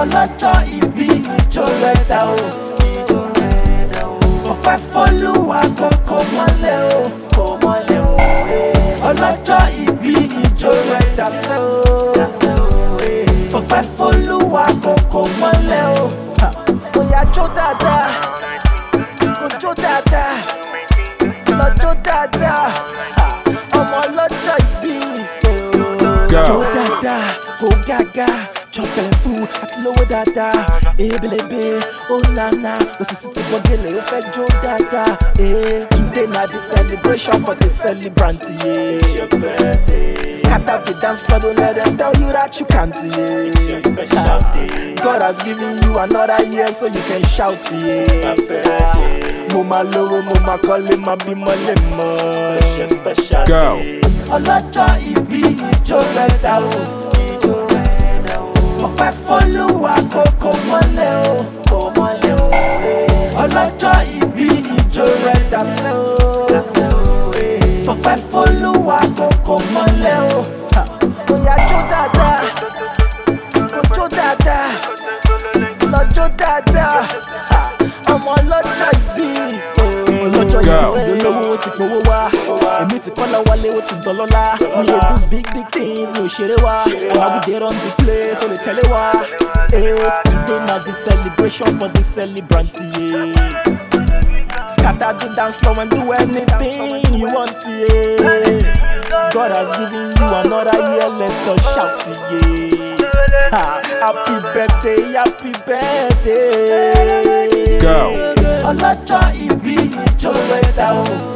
ọlọ́jọ́ ìbí ìjó rẹ̀ dà o. dáadáa kò gágá chọpẹlẹ fún àti lówó dáadáa ebelebe ó nana òṣìṣẹ́ ti bọ́gẹ́lẹ̀ ó fẹ́ jó dáadáa eh, today na the celebration for the celebrant yeah. scatter the dance floor don't let them tell you that you can't yeah. God has given you another year so you can shout yeah. mo máa lówó mo máa kọ́lé máa bímọ lè mọ́ Go. ọlọ́jọ́ ìbí ìjó rẹ̀ dà o. rẹ̀ dà sẹ́ o. dà sẹ́ o. ọpẹ́ fọlúwa kókó mọ́lẹ̀ o. Bóyá jó dáadáa. Kò jó dáadáa. Lọ́jọ́ dáadáa. Ọmọ ọlọ́jọ́ ìbí. Ọlọ́jọ́ ìbí ti dolówó ó ti powó wá. Èmi ti kọ́lá wálé ó ti dọ̀lọ́lá mi ò do big big things mi ò ṣeré wá. Àwọn we dey run the place ó lè tẹ̀lé wá. Eh, today na the celebration for the celebrant yeah. The dance floor and do anything you want yeah. God has given you another year let us shout yeah. Ha, happy birthday happy birthday. Go. ọlọ́jọ́ ìbí ìjó rẹ̀ o.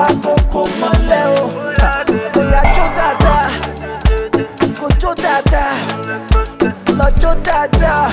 wá kókó mọ́lẹ̀ o. Ìyá jó dáadáa, kò jó dáadáa, lọ jó dáadáa.